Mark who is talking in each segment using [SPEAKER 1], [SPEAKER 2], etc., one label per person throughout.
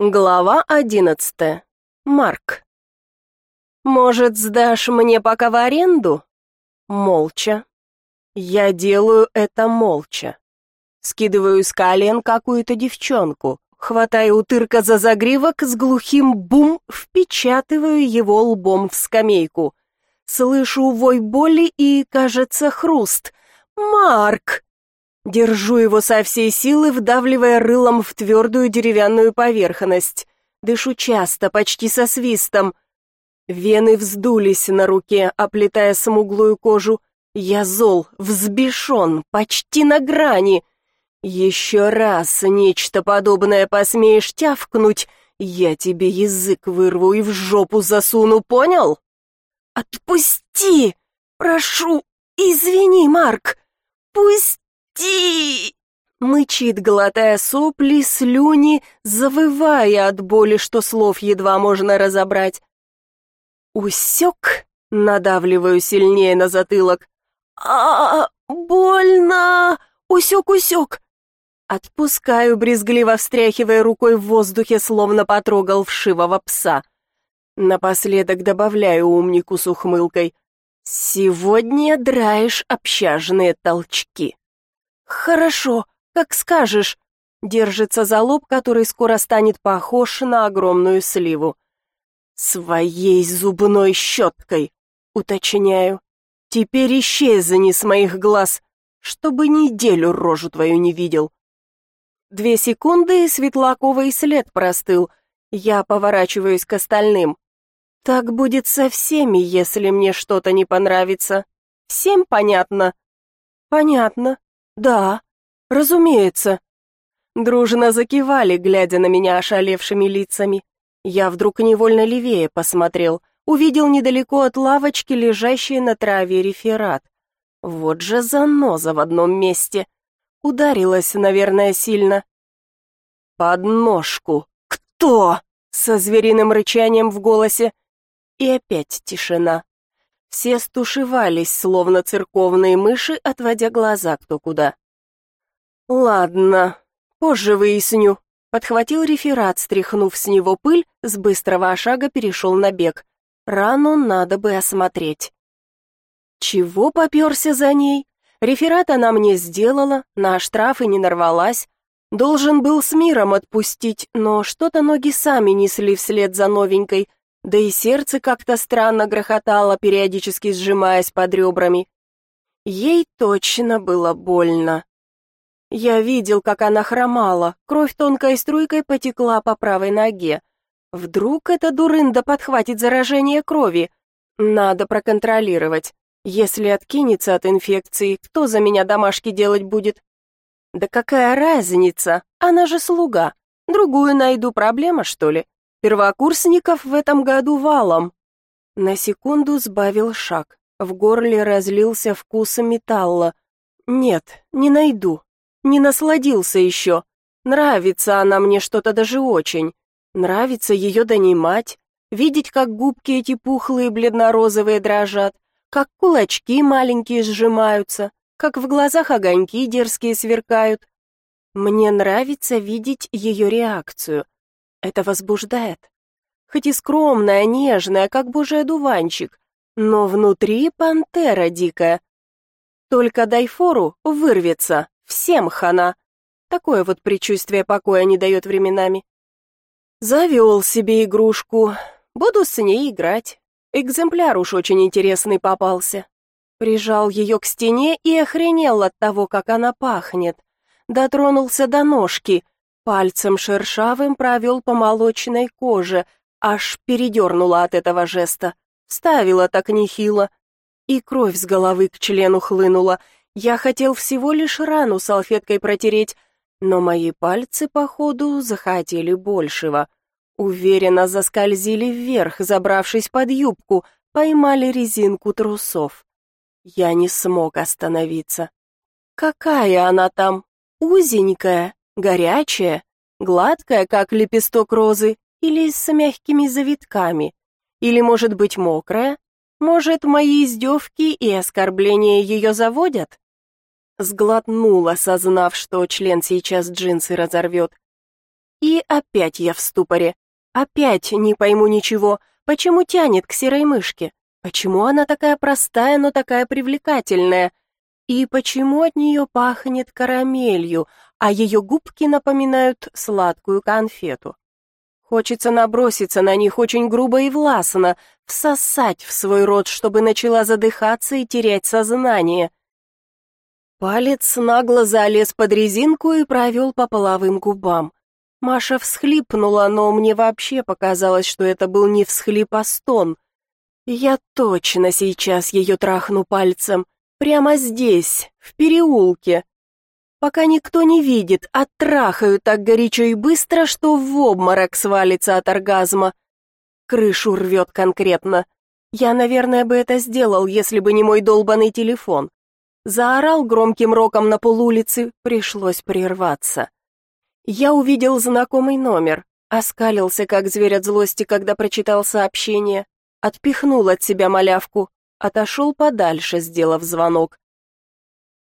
[SPEAKER 1] Глава одиннадцатая. Марк. «Может, сдашь мне пока в аренду?» Молча. Я делаю это молча. Скидываю с колен какую-то девчонку, хватаю утырка за загривок, с глухим бум впечатываю его лбом в скамейку. Слышу вой боли и, кажется, хруст. «Марк!» Держу его со всей силы, вдавливая рылом в твердую деревянную поверхность. Дышу часто, почти со свистом. Вены вздулись на руке, оплетая смуглую кожу. Я зол, взбешен, почти на грани. Еще раз нечто подобное посмеешь тявкнуть, я тебе язык вырву и в жопу засуну, понял? Отпусти! Прошу, извини, Марк! Пусть «Пусти!» Мычит, глотая сопли, слюни, завывая от боли, что слов едва можно разобрать. «Усек?» — надавливаю сильнее на затылок. -а больно! Усек, усек!» Отпускаю, брезгливо встряхивая рукой в воздухе, словно потрогал вшивого пса. Напоследок добавляю умнику с ухмылкой. «Сегодня драешь общажные толчки». «Хорошо, как скажешь», держится за лоб, который скоро станет похож на огромную сливу. «Своей зубной щеткой», уточняю. «Теперь исчезни с моих глаз, чтобы неделю рожу твою не видел». Две секунды, и Светлаковый след простыл. Я поворачиваюсь к остальным. Так будет со всеми, если мне что-то не понравится. Всем понятно? Понятно. «Да, разумеется». Дружно закивали, глядя на меня ошалевшими лицами. Я вдруг невольно левее посмотрел, увидел недалеко от лавочки лежащий на траве реферат. Вот же заноза в одном месте. Ударилась, наверное, сильно. «Подножку! Кто?» Со звериным рычанием в голосе. И опять тишина. Все стушевались, словно церковные мыши, отводя глаза кто куда. «Ладно, позже выясню», — подхватил реферат, стряхнув с него пыль, с быстрого шага перешел на бег. Рану надо бы осмотреть. Чего попёрся за ней? Реферат она мне сделала, на штрафы не нарвалась. Должен был с миром отпустить, но что-то ноги сами несли вслед за новенькой, да и сердце как-то странно грохотало, периодически сжимаясь под ребрами. Ей точно было больно. Я видел, как она хромала, кровь тонкой струйкой потекла по правой ноге. Вдруг эта дурында подхватит заражение крови? Надо проконтролировать. Если откинется от инфекции, кто за меня домашки делать будет? Да какая разница? Она же слуга. Другую найду, проблема, что ли? Первокурсников в этом году валом. На секунду сбавил шаг. В горле разлился вкус металла. Нет, не найду. Не насладился еще. Нравится она мне что-то даже очень. Нравится ее донимать, видеть, как губки эти пухлые бледно-розовые дрожат, как кулачки маленькие сжимаются, как в глазах огоньки дерзкие сверкают. Мне нравится видеть ее реакцию, это возбуждает. Хоть и скромная, нежная, как божий одуванчик, но внутри пантера дикая. Только дай фору, вырвется, всем хана. Такое вот предчувствие покоя не дает временами. Завел себе игрушку, буду с ней играть. Экземпляр уж очень интересный попался. Прижал ее к стене и охренел от того, как она пахнет. Дотронулся до ножки, Пальцем шершавым провел по молочной коже, аж передернула от этого жеста. Ставила так нехило. И кровь с головы к члену хлынула. Я хотел всего лишь рану салфеткой протереть, но мои пальцы, походу, захотели большего. Уверенно заскользили вверх, забравшись под юбку, поймали резинку трусов. Я не смог остановиться. Какая она там? Узенькая, Горячая, гладкая, как лепесток розы, или с мягкими завитками? Или, может быть, мокрая? Может, мои издевки и оскорбления ее заводят? Сглотнула, осознав, что член сейчас джинсы разорвет. И опять я в ступоре. Опять не пойму ничего. Почему тянет к серой мышке? Почему она такая простая, но такая привлекательная? И почему от нее пахнет карамелью, а ее губки напоминают сладкую конфету? Хочется наброситься на них очень грубо и властно, всосать в свой рот, чтобы начала задыхаться и терять сознание. Палец нагло залез под резинку и провел по половым губам. Маша всхлипнула, но мне вообще показалось, что это был не всхлип, а стон. Я точно сейчас ее трахну пальцем, прямо здесь, в переулке. Пока никто не видит, оттрахаю так горячо и быстро, что в обморок свалится от оргазма. Крышу рвет конкретно. Я, наверное, бы это сделал, если бы не мой долбанный телефон. Заорал громким роком на полулице, пришлось прерваться. Я увидел знакомый номер, оскалился как зверь от злости, когда прочитал сообщение, отпихнул от себя малявку, отошел подальше, сделав звонок.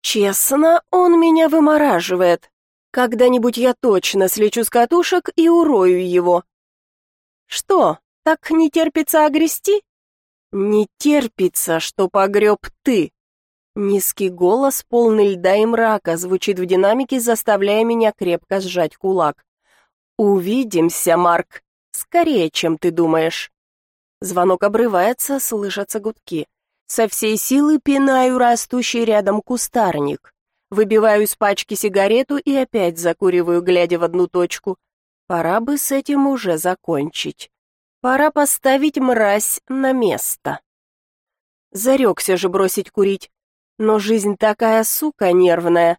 [SPEAKER 1] Честно, он меня вымораживает. Когда-нибудь я точно слечу с катушек и урою его. Что, так не терпится огрести? Не терпится, что погреб ты. Низкий голос, полный льда и мрака, звучит в динамике, заставляя меня крепко сжать кулак. «Увидимся, Марк. Скорее, чем ты думаешь». Звонок обрывается, слышатся гудки. Со всей силы пинаю растущий рядом кустарник. Выбиваю из пачки сигарету и опять закуриваю, глядя в одну точку. Пора бы с этим уже закончить. Пора поставить мразь на место. Зарекся же бросить курить. Но жизнь такая сука нервная.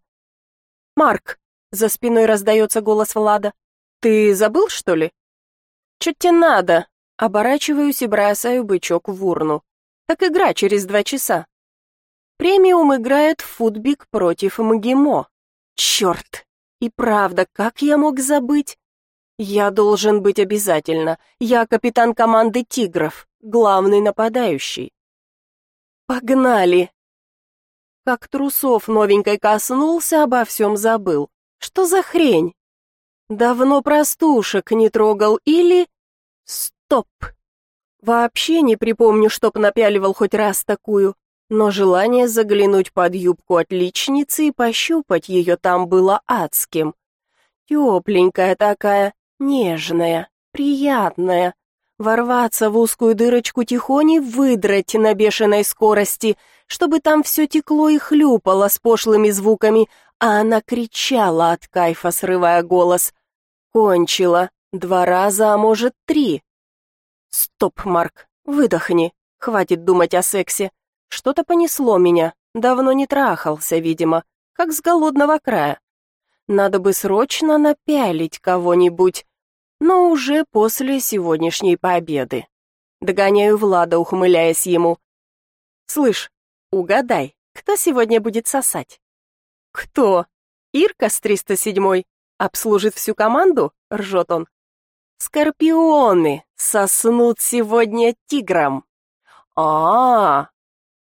[SPEAKER 1] «Марк!» — за спиной раздается голос Влада. «Ты забыл, что ли?» «Чё тебе надо?» Оборачиваюсь и бросаю бычок в урну. Так игра через два часа. Премиум играет в футбик против МГИМО. Черт! И правда, как я мог забыть? Я должен быть обязательно. Я капитан команды «Тигров», главный нападающий. Погнали! Как трусов новенькой коснулся, обо всем забыл. Что за хрень? Давно простушек не трогал или... Стоп! Вообще не припомню, чтоб напяливал хоть раз такую, но желание заглянуть под юбку отличницы и пощупать ее там было адским. Тепленькая такая, нежная, приятная. Ворваться в узкую дырочку тихони, выдрать на бешеной скорости, чтобы там все текло и хлюпало с пошлыми звуками, а она кричала от кайфа, срывая голос. Кончила. Два раза, а может, три. Стоп, Марк, выдохни. Хватит думать о сексе. Что-то понесло меня. Давно не трахался, видимо, как с голодного края. Надо бы срочно напялить кого-нибудь, но уже после сегодняшней победы. Догоняю Влада, ухмыляясь ему. «Слышь, угадай, кто сегодня будет сосать?» «Кто? Ирка с 307-й? Обслужит всю команду?» — ржет он. Скорпионы соснут сегодня тигром. А, -а,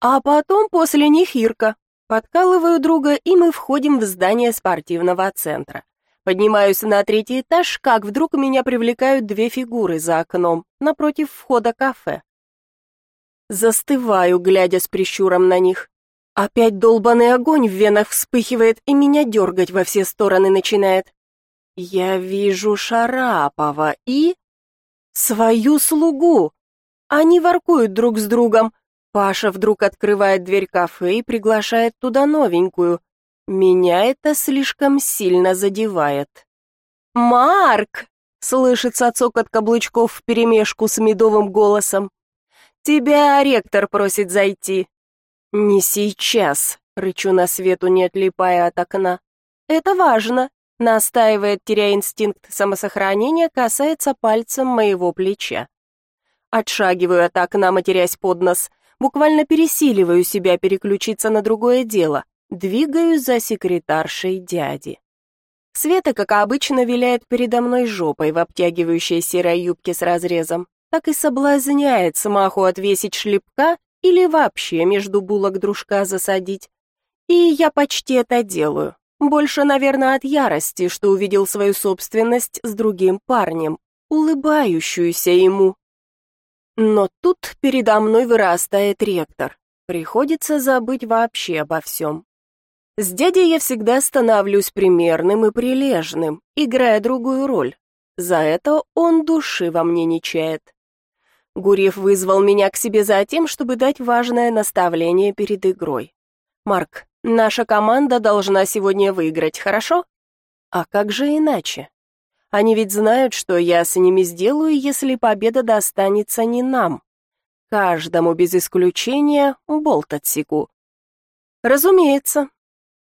[SPEAKER 1] а А потом после них Ирка. Подкалываю друга, и мы входим в здание спортивного центра. Поднимаюсь на третий этаж, как вдруг меня привлекают две фигуры за окном, напротив входа кафе. Застываю, глядя с прищуром на них. Опять долбанный огонь в венах вспыхивает и меня дергать во все стороны начинает. Я вижу Шарапова и... свою слугу. Они воркуют друг с другом. Паша вдруг открывает дверь кафе и приглашает туда новенькую. Меня это слишком сильно задевает. «Марк!» — слышится цокот каблучков вперемешку с медовым голосом. «Тебя ректор просит зайти». «Не сейчас», — рычу на свету, не отлипая от окна. «Это важно. Настаивает, теряя инстинкт самосохранения, касается пальцем моего плеча. Отшагиваю от окна, матерясь под нос, буквально пересиливаю себя переключиться на другое дело, двигаюсь за секретаршей дяди. Света, как обычно, виляет передо мной жопой в обтягивающей серой юбке с разрезом, так и соблазняет смаху отвесить шлепка или вообще между булок дружка засадить. И я почти это делаю Больше, наверное, от ярости, что увидел свою собственность с другим парнем, улыбающуюся ему. Но тут передо мной вырастает ректор. Приходится забыть вообще обо всем. С дядей я всегда становлюсь примерным и прилежным, играя другую роль. За это он души во мне не чает. Гурьев вызвал меня к себе за тем, чтобы дать важное наставление перед игрой. «Марк, наша команда должна сегодня выиграть, хорошо?» «А как же иначе? Они ведь знают, что я с ними сделаю, если победа достанется не нам. Каждому без исключения болт отсеку». «Разумеется.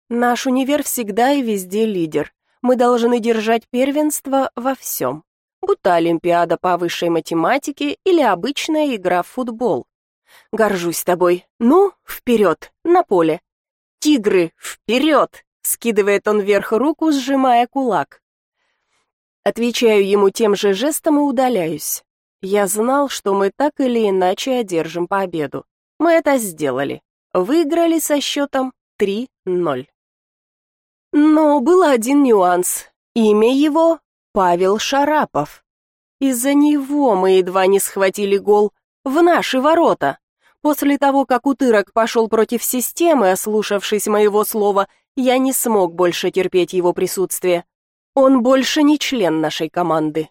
[SPEAKER 1] Наш универ всегда и везде лидер мы должны держать первенство во всем, будто Олимпиада по высшей математике или обычная игра в футбол. Горжусь тобой. Ну, вперед, на поле. Тигры, вперед! Скидывает он вверх руку, сжимая кулак. Отвечаю ему тем же жестом и удаляюсь. Я знал, что мы так или иначе одержим победу. Мы это сделали. Выиграли со счетом 3-0. Но был один нюанс. Имя его — Павел Шарапов. Из-за него мы едва не схватили гол в наши ворота. После того, как Утырок пошел против системы, ослушавшись моего слова, я не смог больше терпеть его присутствие. Он больше не член нашей команды.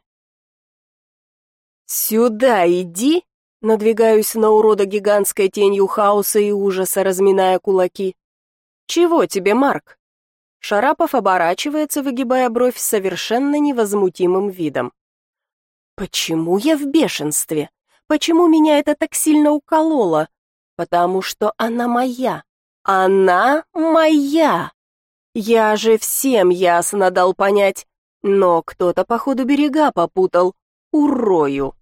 [SPEAKER 1] «Сюда иди!» Надвигаюсь на урода гигантской тенью хаоса и ужаса, разминая кулаки. «Чего тебе, Марк?» Шарапов оборачивается, выгибая бровь с совершенно невозмутимым видом. «Почему я в бешенстве? Почему меня это так сильно укололо? Потому что она моя. Она моя! Я же всем ясно дал понять, но кто-то, походу, берега попутал. Урою!»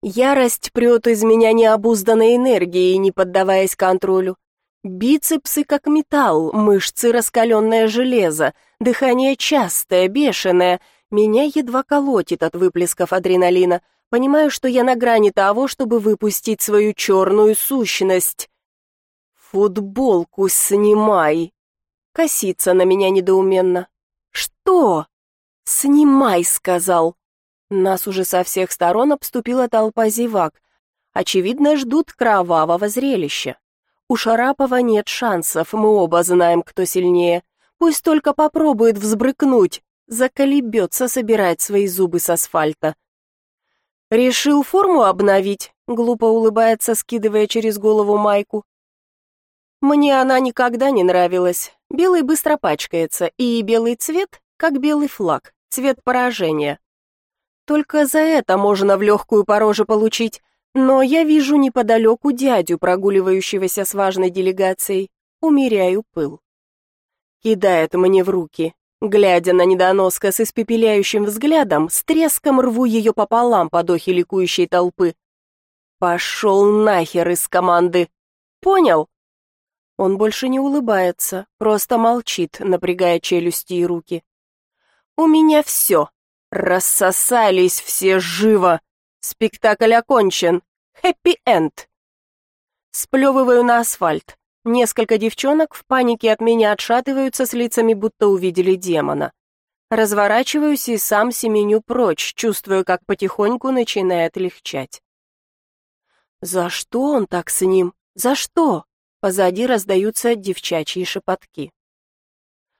[SPEAKER 1] Ярость прет из меня необузданной энергией, не поддаваясь контролю. Бицепсы как металл, мышцы раскаленное железо, дыхание частое, бешеное. Меня едва колотит от выплесков адреналина. Понимаю, что я на грани того, чтобы выпустить свою черную сущность. «Футболку снимай!» Косится на меня недоуменно. «Что?» «Снимай!» — сказал. Нас уже со всех сторон обступила толпа зевак. Очевидно, ждут кровавого зрелища. У Шарапова нет шансов, мы оба знаем, кто сильнее. Пусть только попробует взбрыкнуть, заколебется собирать свои зубы с асфальта. «Решил форму обновить?» — глупо улыбается, скидывая через голову майку. «Мне она никогда не нравилась. Белый быстро пачкается, и белый цвет, как белый флаг, цвет поражения. Только за это можно в легкую по роже получить, но я вижу неподалеку дядю, прогуливающегося с важной делегацией. Умеряю пыл. Кидает мне в руки. Глядя на недоноска с испепеляющим взглядом, с треском рву ее пополам под охи ликующей толпы. Пошел нахер из команды. Понял? Он больше не улыбается, просто молчит, напрягая челюсти и руки. У меня все. Рассосались все живо. Спектакль окончен. Хэппи-энд. Сплевываю на асфальт. Несколько девчонок в панике от меня отшатываются с лицами, будто увидели демона. Разворачиваюсь и сам семеню прочь, чувствую, как потихоньку начинает легчать. «За что он так с ним? За что?» Позади раздаются девчачьи шепотки.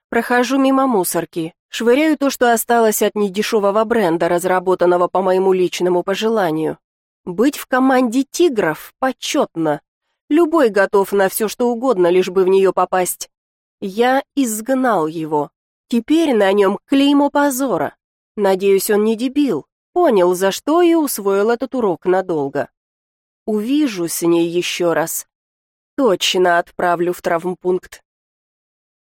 [SPEAKER 1] Прохожу мимо мусорки, швыряю то, что осталось от недешевого бренда, разработанного по моему личному пожеланию. Быть в команде тигров почетно. Любой готов на все, что угодно, лишь бы в нее попасть. Я изгнал его. Теперь на нем клеймо позора. Надеюсь, он не дебил. Понял, за что и усвоил этот урок надолго. Увижу с ней еще раз. Точно отправлю в травмпункт.